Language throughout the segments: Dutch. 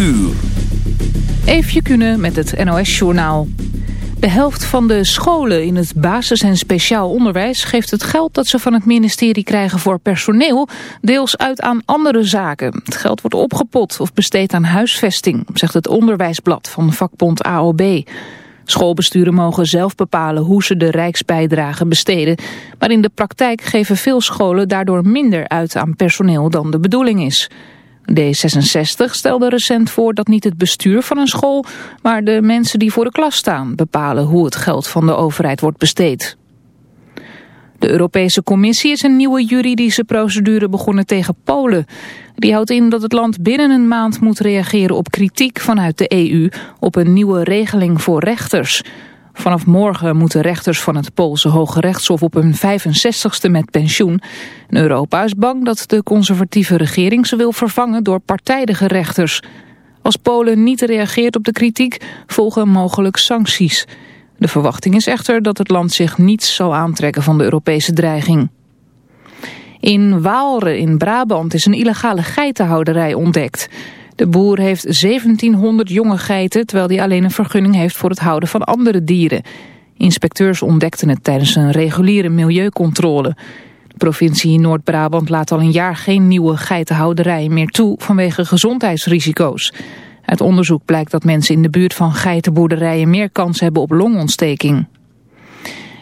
uur. Kunnen met het NOS-journaal. De helft van de scholen in het basis- en speciaal onderwijs geeft het geld dat ze van het ministerie krijgen voor personeel deels uit aan andere zaken. Het geld wordt opgepot of besteed aan huisvesting, zegt het onderwijsblad van vakbond AOB. Schoolbesturen mogen zelf bepalen hoe ze de rijksbijdrage besteden, maar in de praktijk geven veel scholen daardoor minder uit aan personeel dan de bedoeling is. D66 stelde recent voor dat niet het bestuur van een school, maar de mensen die voor de klas staan bepalen hoe het geld van de overheid wordt besteed. De Europese Commissie is een nieuwe juridische procedure begonnen tegen Polen. Die houdt in dat het land binnen een maand moet reageren op kritiek vanuit de EU op een nieuwe regeling voor rechters. Vanaf morgen moeten rechters van het Poolse Hoge Rechtshof op hun 65ste met pensioen. Europa is bang dat de conservatieve regering ze wil vervangen door partijdige rechters. Als Polen niet reageert op de kritiek volgen mogelijk sancties. De verwachting is echter dat het land zich niets zal aantrekken van de Europese dreiging. In Waalre in Brabant is een illegale geitenhouderij ontdekt. De boer heeft 1700 jonge geiten, terwijl hij alleen een vergunning heeft voor het houden van andere dieren. Inspecteurs ontdekten het tijdens een reguliere milieucontrole. De provincie Noord-Brabant laat al een jaar geen nieuwe geitenhouderijen meer toe vanwege gezondheidsrisico's. Uit onderzoek blijkt dat mensen in de buurt van geitenboerderijen meer kans hebben op longontsteking.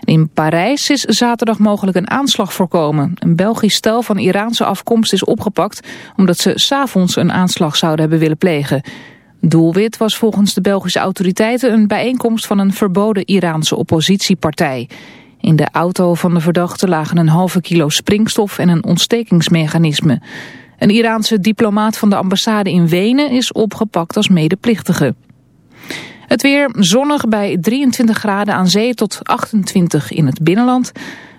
In Parijs is zaterdag mogelijk een aanslag voorkomen. Een Belgisch stel van Iraanse afkomst is opgepakt... omdat ze s'avonds een aanslag zouden hebben willen plegen. Doelwit was volgens de Belgische autoriteiten... een bijeenkomst van een verboden Iraanse oppositiepartij. In de auto van de verdachte lagen een halve kilo springstof... en een ontstekingsmechanisme. Een Iraanse diplomaat van de ambassade in Wenen... is opgepakt als medeplichtige. Het weer zonnig bij 23 graden aan zee tot 28 in het binnenland.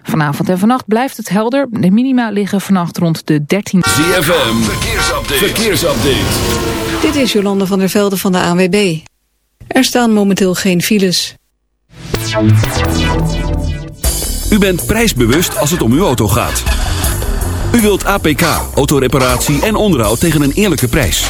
Vanavond en vannacht blijft het helder. De minima liggen vannacht rond de 13. ZFM, verkeersupdate. verkeersupdate. Dit is Jolande van der Velde van de ANWB. Er staan momenteel geen files. U bent prijsbewust als het om uw auto gaat. U wilt APK, autoreparatie en onderhoud tegen een eerlijke prijs.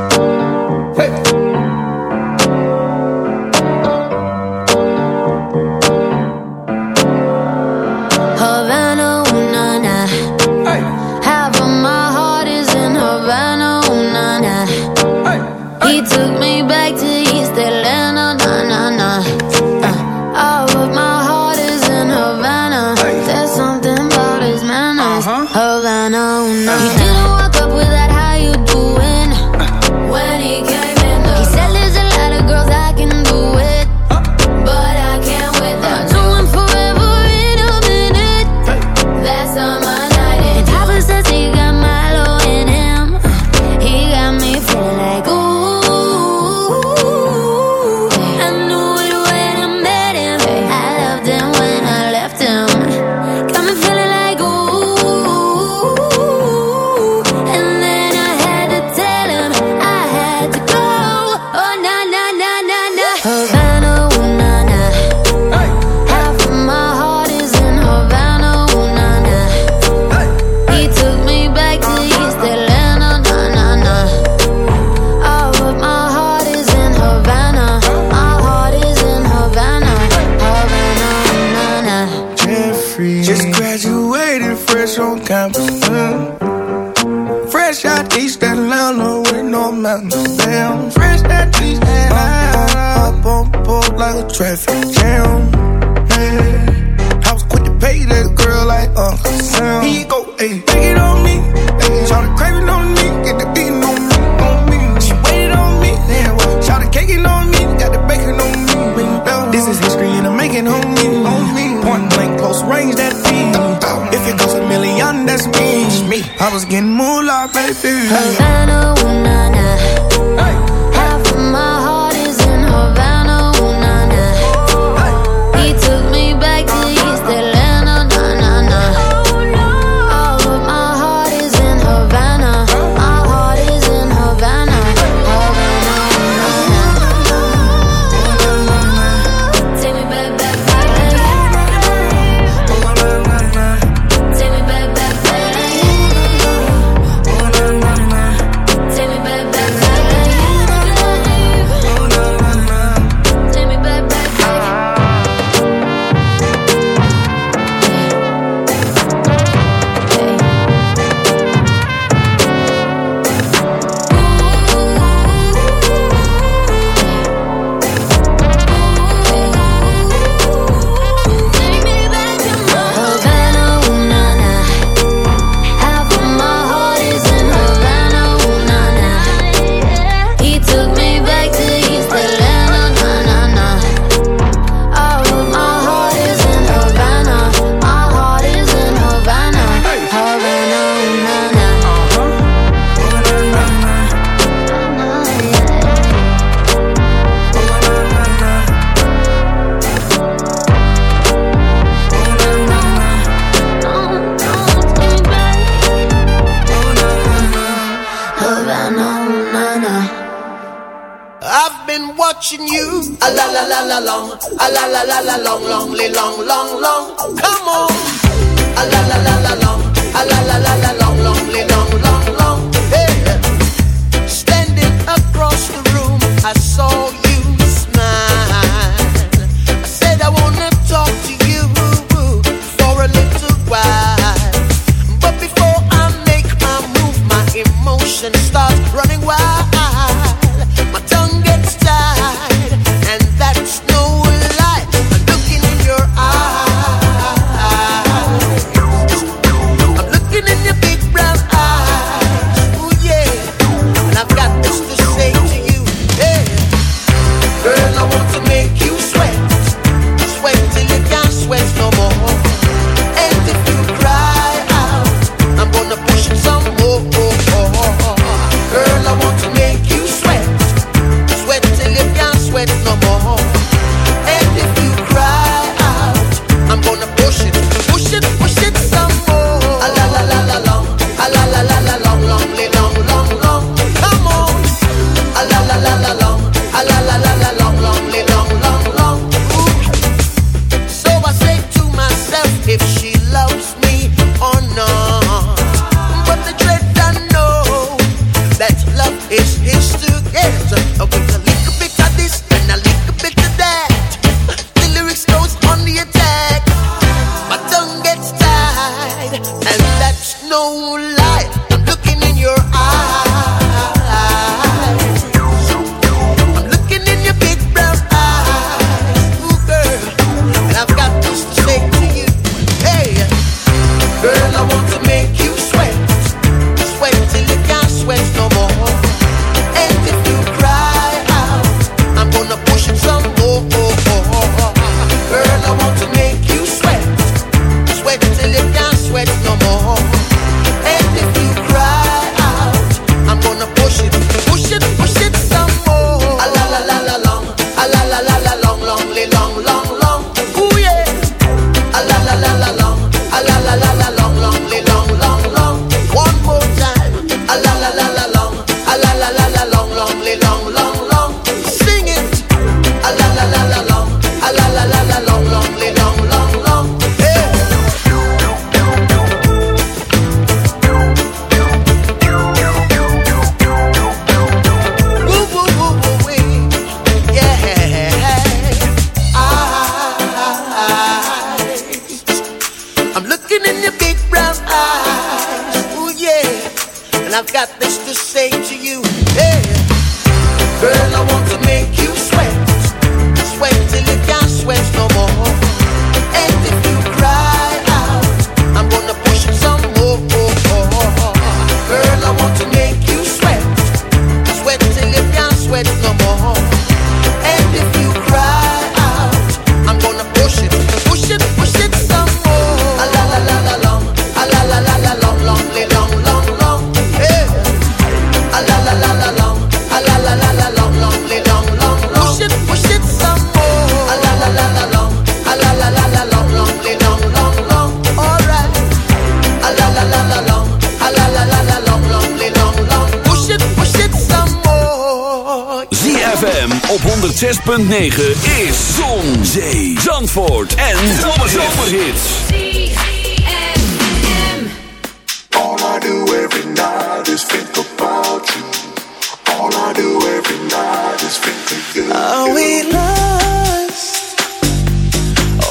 Running wild. My tongue 106.9 is Zon, Zee, Zandvoort en Zomerhits. All I do every night is think about you. All I do every night is think of you. Are we lost?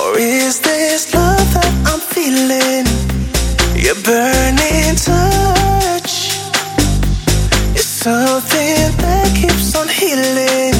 Or is this love that I'm feeling? Your burning touch It's something that keeps on healing.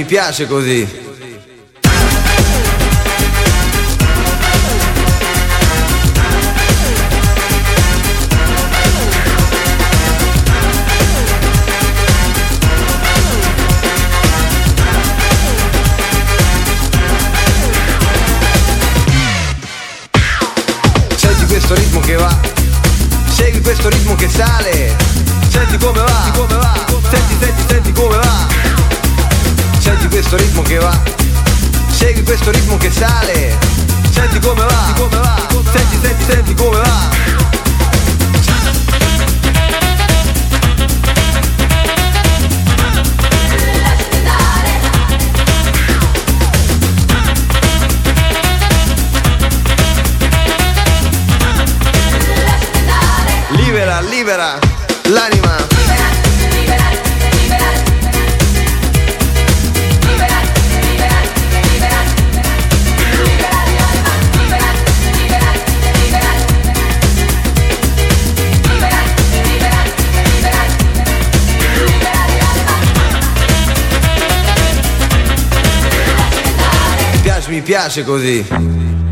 Mi piace, così. Sale, piace così.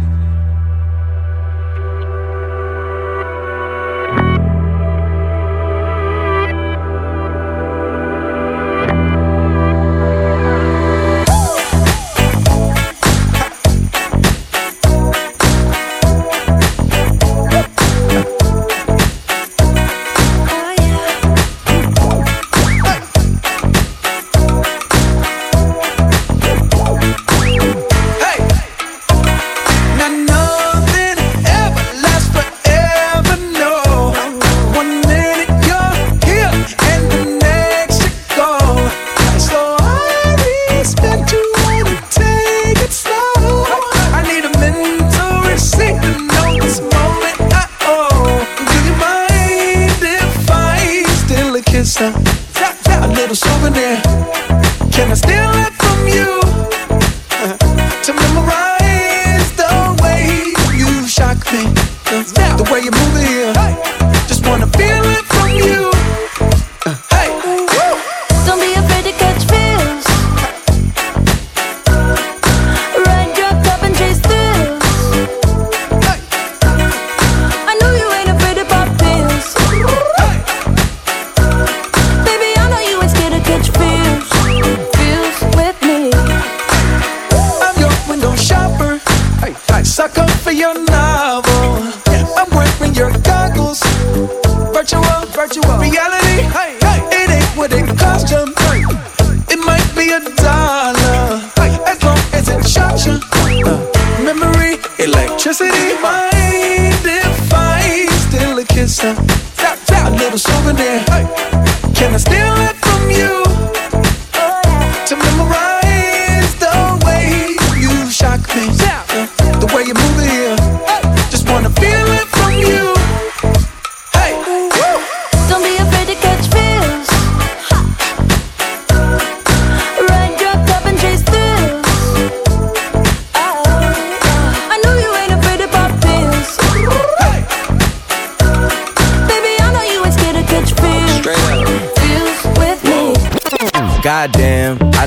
Cost. It might be a dollar. As long as it shocks you. Uh, memory, electricity. If I steal a kiss? Uh, a little souvenir. Can I steal it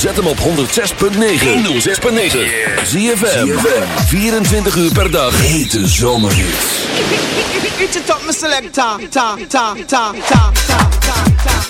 Zet hem op 106.9. 106.9. Zie je 24 uur per dag. Hete zomerhit. It's a top. Ta.